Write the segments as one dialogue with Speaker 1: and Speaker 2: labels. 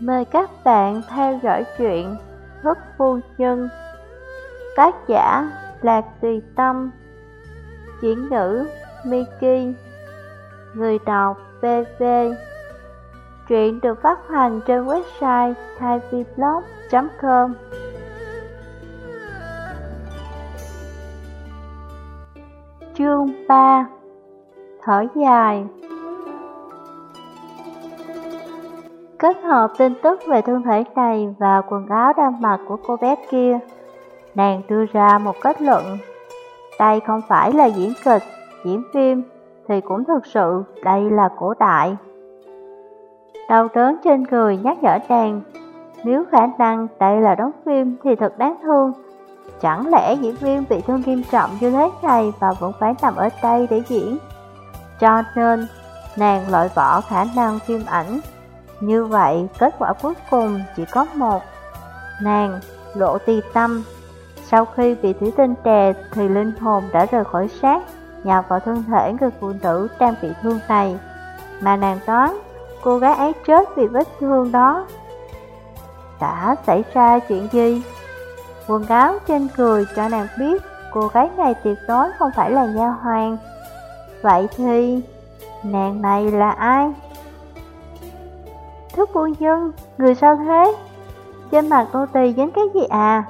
Speaker 1: Mời các bạn theo dõi chuyện Thức Phu Nhân. Tác giả Lạc Tùy Tâm. Diễn nữ Miki. Người đọc VV. Truyện được phát hành trên website thaiviblog.com Chương 3 Thở dài. Kết hợp tin tức về thân thể này và quần áo đang mặc của cô bé kia, nàng đưa ra một kết luận. Đây không phải là diễn kịch, diễn phim, thì cũng thực sự đây là cổ đại. Đau đớn trên người nhắc nhở nàng, nếu khả năng đây là đóng phim thì thật đáng thương. Chẳng lẽ diễn viên bị thương nghiêm trọng như thế này và vẫn phải nằm ở đây để diễn? Cho nên, nàng loại bỏ khả năng phim ảnh như vậy, kết quả cuối cùng chỉ có một. Nàng, lộ tì tâm. Sau khi bị thủy tinh đè thì linh hồn đã rời khỏi xác, nhập vào thân thể người phụ nữ đang bị thương này. Mà nàng đoán, cô gái ấy chết vì vết thương đó. Đã xảy ra chuyện gì? Quần áo trên cười cho nàng biết cô gái này tuyệt đối không phải là nha hoàng. Vậy thì, nàng này là ai? Thức phu nhân, người sao thế? Trên mặt cô tì dính cái gì à?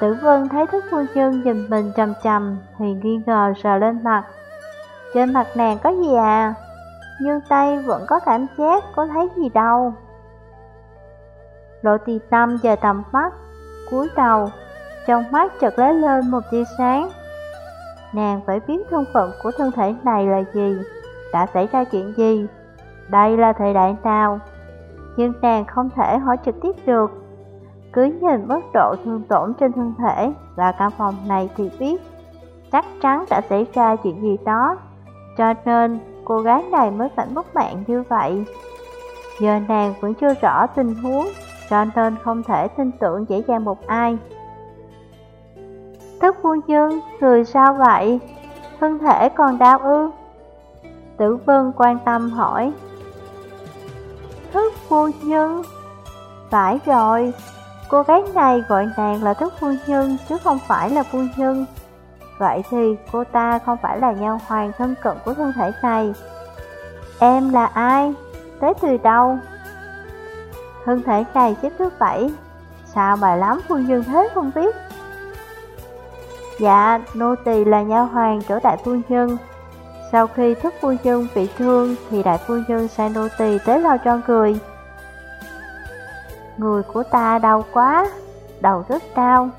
Speaker 1: Tử vân thấy thức phu nhân nhìn mình trầm trầm thì nghi ngờ sờ lên mặt. Trên mặt nàng có gì à? Nhưng tay vẫn có cảm giác, có thấy gì đâu. Lộ tì tâm giờ tầm mắt, cúi đầu, trong mắt chợt lóe lên một tia sáng. Nàng phải biết thân phận của thân thể này là gì, đã xảy ra chuyện gì, đây là thời đại nào? Nhưng nàng không thể hỏi trực tiếp được. Cứ nhìn mức độ thương tổn trên thân thể và căn phòng này thì biết chắc chắn đã xảy ra chuyện gì đó. Cho nên cô gái này mới phải mất mạng như vậy. Giờ nàng vẫn chưa rõ tình huống, cho nên không thể tin tưởng dễ dàng một ai. Tức phu nhân, người sao vậy? Thân thể còn đau ư? Tử Vân quan tâm hỏi phu nhân Phải rồi, cô gái này gọi nàng là thức phu nhân chứ không phải là phu nhân Vậy thì cô ta không phải là nhau hoàng thân cận của thân thể này Em là ai? Tới từ đâu? Thân thể này xếp thứ bảy Sao mà lắm phu nhân thế không biết Dạ, nô tỳ là nha hoàng chỗ đại phu nhân sau khi thức phu nhân bị thương thì đại phu nhân sai nô tỳ tới lo cho người. Người của ta đau quá, đầu rất đau.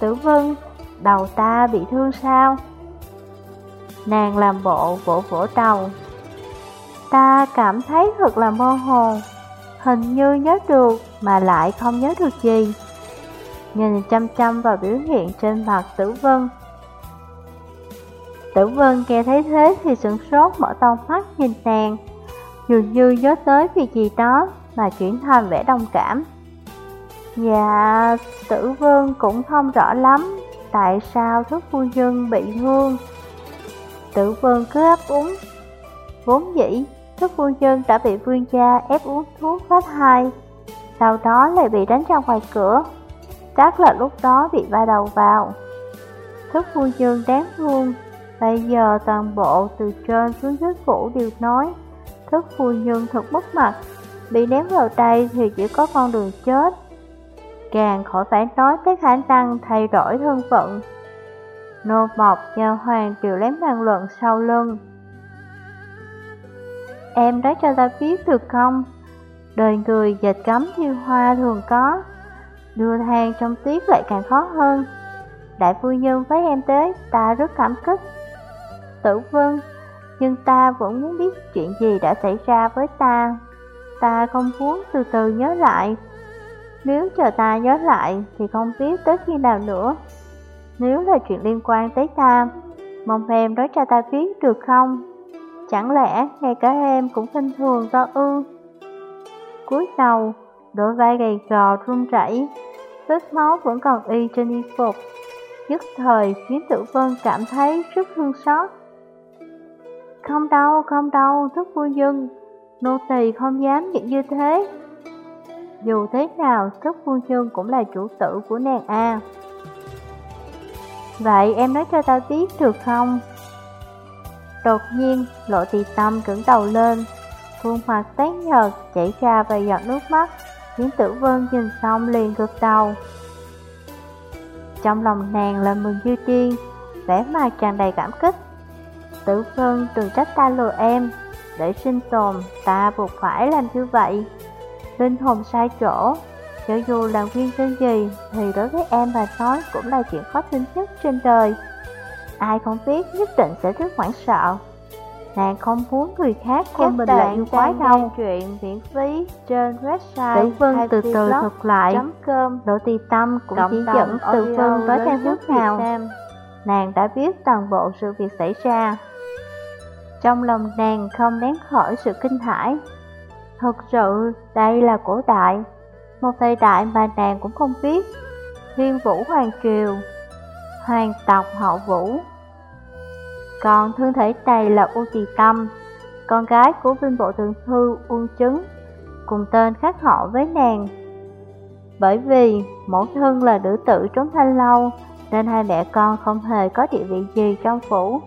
Speaker 1: Tử vân, đầu ta bị thương sao? Nàng làm bộ vỗ vỗ đầu. Ta cảm thấy thật là mơ hồ, hình như nhớ được mà lại không nhớ được gì. Nhìn chăm chăm vào biểu hiện trên mặt tử vân, Tử Vân nghe thấy thế thì sửng sốt mở to mắt nhìn nàng Dường như nhớ tới việc gì đó mà chuyển thành vẻ đồng cảm. Dạ, Tử Vương cũng không rõ lắm Tại sao thức phu nhân bị thương. Tử Vương cứ ấp úng. Vốn dĩ, thức phu nhân đã bị vương gia ép uống thuốc phát hai Sau đó lại bị đánh ra ngoài cửa. Chắc là lúc đó bị va đầu vào. Thức phu nhân đáng thương. Bây giờ toàn bộ từ trên xuống dưới phủ đều nói Thức phu nhân thật mất mặt. Bị ném vào tay thì chỉ có con đường chết. Càng khỏi phải nói tới khả năng thay đổi thân phận. Nô mọc nhà hoàng đều lém bàn luận sau lưng. Em nói cho ta biết được không? Đời người dệt cấm như hoa thường có. Đưa than trong tuyết lại càng khó hơn. Đại phu nhân với em tới ta rất cảm kích. Tử Vân, nhưng ta vẫn muốn biết chuyện gì đã xảy ra với ta. Ta không muốn từ từ nhớ lại. Nếu chờ ta nhớ lại thì không biết tới khi nào nữa. Nếu là chuyện liên quan tới ta, mong em nói cho ta biết được không? Chẳng lẽ ngay cả em cũng khinh thường ta ư? Cuối đầu, đôi vai gầy gò run rẩy, vết máu vẫn còn y trên y phục. Nhất thời khiến tử vân cảm thấy rất thương xót. Không đâu, không đâu, thức phu nhân, nô tỳ không dám nghĩ như thế. Dù thế nào, Thất Phương Trương cũng là chủ tử của nàng A. Vậy em nói cho ta biết được không? Đột nhiên, lộ tỳ tâm cứng đầu lên, khuôn mặt tái nhợt chảy ra vài giọt nước mắt, khiến tử vân nhìn xong liền gật đầu. Trong lòng nàng là mừng như điên, vẻ mặt tràn đầy cảm kích. Tử vân đừng trách ta lừa em, để sinh tồn ta buộc phải làm như vậy. Linh hồn sai chỗ, cho dù làm nguyên nhân gì thì đối với em mà nói cũng là chuyện khó tin nhất trên đời. Ai không biết nhất định sẽ rất hoảng sợ. Nàng không muốn người khác
Speaker 2: Con mình là yêu quái đâu.
Speaker 1: chuyện miễn phí trên website Tử Vân từ từ thuật lại
Speaker 2: cơm
Speaker 1: Đỗ Tì Tâm cũng chỉ dẫn Tử Vân tới theo hướng nào Nàng đã biết toàn bộ sự việc xảy ra trong lòng nàng không nén khỏi sự kinh hãi Thật sự đây là cổ đại Một thời đại mà nàng cũng không biết Thiên vũ hoàng triều Hoàng tộc hậu vũ còn thương thể này là U Tỳ Tâm, con gái của viên bộ thượng thư Uông Trứng, cùng tên khác họ với nàng. Bởi vì mẫu thân là nữ tử trốn thanh lâu, nên hai mẹ con không hề có địa vị gì trong phủ.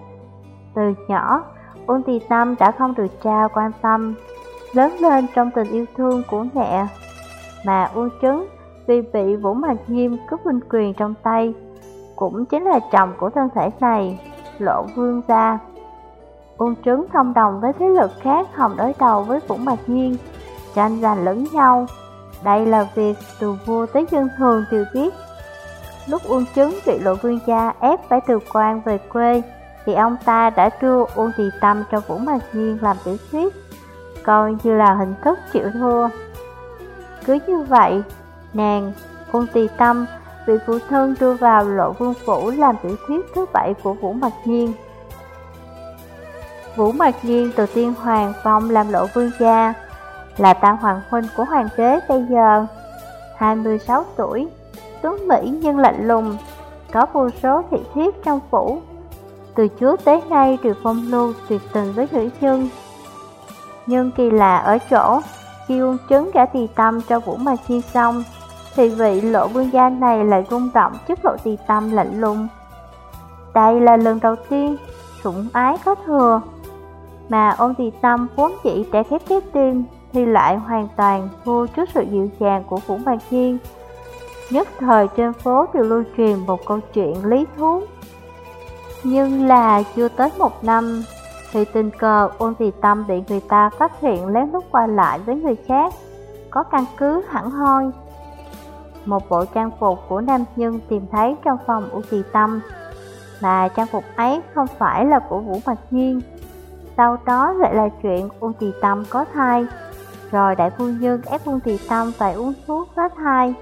Speaker 1: Từ nhỏ, Uông Tì Tâm đã không được cha quan tâm, lớn lên trong tình yêu thương của mẹ. Mà Uông Trứng vì bị Vũ Mạc Nghiêm cướp binh quyền trong tay, cũng chính là chồng của thân thể này lộ vương gia. Uông trứng thông đồng với thế lực khác không đối đầu với Vũ Mạc Nhiên, tranh giành lẫn nhau. Đây là việc từ vua tới dân thường đều biết. Lúc Uông Trứng bị lộ vương gia ép phải từ quan về quê, thì ông ta đã đưa Uông tùy Tâm cho Vũ Mạc Nhiên làm tiểu thuyết, coi như là hình thức chịu thua. Cứ như vậy, nàng, Uông tùy Tâm bị phụ thân đưa vào lộ vương phủ làm tiểu thuyết thứ bảy của Vũ Mạc Nhiên. Vũ Mạc Nhiên từ tiên hoàng phong làm lộ vương gia, là tam hoàng huynh của hoàng đế bây giờ, 26 tuổi, tuấn Mỹ nhưng lạnh lùng, có vô số thị thiết trong phủ. Từ trước tới nay đều phong lưu tuyệt tình với nữ nhân. Nhưng kỳ lạ ở chỗ, khi uống trứng cả tỳ tâm cho Vũ Mạc Thiên xong, thì vị lộ vương gia này lại rung động trước lộ tỳ tâm lạnh lùng. Đây là lần đầu tiên sủng ái có thừa, mà ôn tỳ tâm vốn chỉ trẻ khép trái tim thì lại hoàn toàn thua trước sự dịu dàng của Vũ Mạc Thiên. Nhất thời trên phố đều lưu truyền một câu chuyện lý thú. Nhưng là chưa tới một năm thì tình cờ ôn Tì tâm bị người ta phát hiện lén lút qua lại với người khác, có căn cứ hẳn hoi một bộ trang phục của nam nhân tìm thấy trong phòng của Tì Tâm. Mà trang phục ấy không phải là của Vũ Mạch Nhiên. Sau đó lại là chuyện ôn tì Tâm có thai, rồi đại phu nhân ép ôn tì Tâm phải uống thuốc phá thai.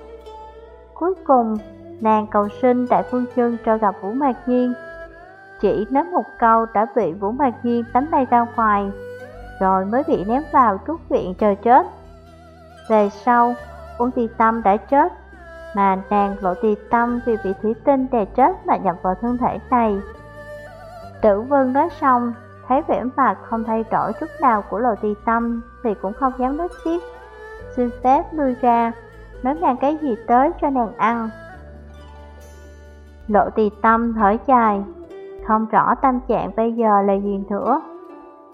Speaker 1: Cuối cùng, nàng cầu xin đại phu nhân cho gặp Vũ Mạc Nhiên. Chỉ nói một câu đã bị Vũ Mạc Nhiên đánh bay ra ngoài, rồi mới bị ném vào trúc viện chờ chết. Về sau, Uông Tì Tâm đã chết mà nàng lộ tì tâm vì bị thủy tinh đè chết mà nhập vào thân thể này. Tử vân nói xong, thấy vẻ mặt không thay đổi chút nào của lộ tì tâm thì cũng không dám nói tiếp. Xin phép lui ra, nói nàng cái gì tới cho nàng ăn. Lộ tì tâm thở dài, không rõ tâm trạng bây giờ là gì nữa.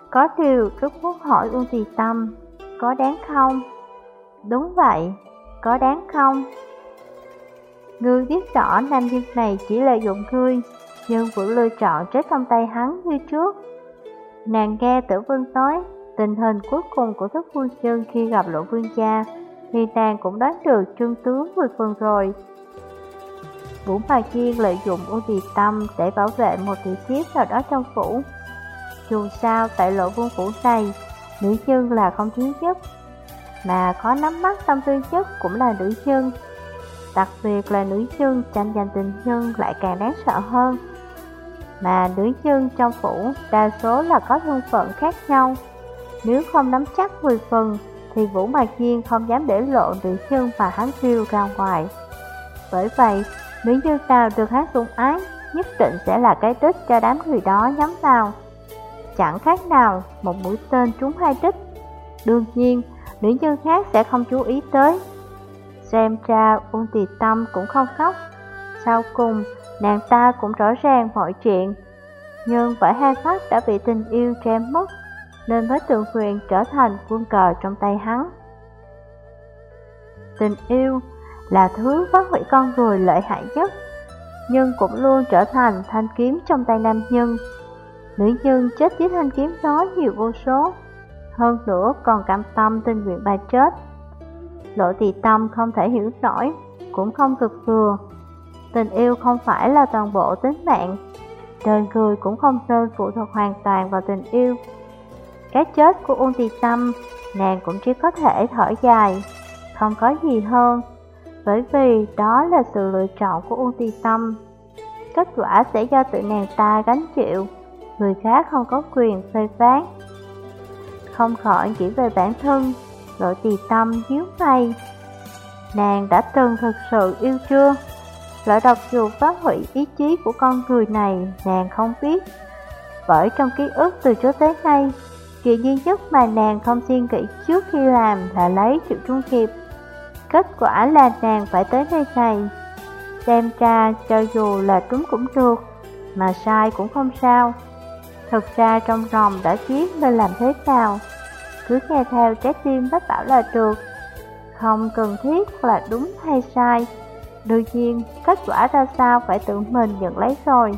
Speaker 1: Có điều rất quốc hỏi Uông Tì Tâm, có đáng không? Đúng vậy, có đáng không? Ngươi biết rõ nam nhân này chỉ lợi dụng ngươi, nhưng vẫn lựa chọn chết trong tay hắn như trước. Nàng nghe tử vương nói, tình hình cuối cùng của thức vương chân khi gặp lộ vương gia, thì nàng cũng đoán được trương tướng 10 phần rồi. Vũ Hòa Chiên lợi dụng ưu tì tâm để bảo vệ một tiểu thiếp nào đó trong phủ. Dù sao, tại lộ vương phủ này, nữ chân là không thiếu chức, mà có nắm mắt tâm tư nhất cũng là nữ chân. Đặc biệt là nữ chân tranh giành tình nhân lại càng đáng sợ hơn Mà nữ chân trong phủ đa số là có thân phận khác nhau Nếu không nắm chắc 10 phần thì Vũ Mạc Nhiên không dám để lộ nữ chân mà hắn phiêu ra ngoài Bởi vậy, nữ nhân nào được hát sủng ái nhất định sẽ là cái đích cho đám người đó nhắm vào Chẳng khác nào một mũi tên trúng hai đích Đương nhiên, nữ nhân khác sẽ không chú ý tới Xem ra Uông Tì Tâm cũng không khóc. Sau cùng, nàng ta cũng rõ ràng mọi chuyện. Nhưng bởi hai phát đã bị tình yêu chém mất, nên mới tự nguyện trở thành quân cờ trong tay hắn. Tình yêu là thứ phá hủy con người lợi hại nhất, nhưng cũng luôn trở thành thanh kiếm trong tay nam nhân. Nữ nhân chết dưới thanh kiếm đó nhiều vô số, hơn nữa còn cảm tâm tình nguyện bà chết. Lộ tỳ tâm không thể hiểu nổi, cũng không cực vừa. Tình yêu không phải là toàn bộ tính mạng, đời người cũng không nên phụ thuộc hoàn toàn vào tình yêu. Cái chết của Uông Tì Tâm, nàng cũng chỉ có thể thở dài, không có gì hơn, bởi vì đó là sự lựa chọn của Uông Tì Tâm. Kết quả sẽ do tự nàng ta gánh chịu, người khác không có quyền phê phán. Không khỏi chỉ về bản thân, lộ tì tâm hiếu mày. Nàng đã từng thực sự yêu chưa? Loại độc dù phá hủy ý chí của con người này, nàng không biết. Bởi trong ký ức từ trước tới nay, chuyện duy nhất mà nàng không suy nghĩ trước khi làm là lấy triệu trung hiệp. Kết quả là nàng phải tới nơi này. Xem ra cho dù là trúng cũng được, mà sai cũng không sao. Thực ra trong lòng đã biết nên làm thế nào Cứ nghe theo trái tim bách bảo là được Không cần thiết là đúng hay sai Đương nhiên, kết quả ra sao phải tự mình nhận lấy rồi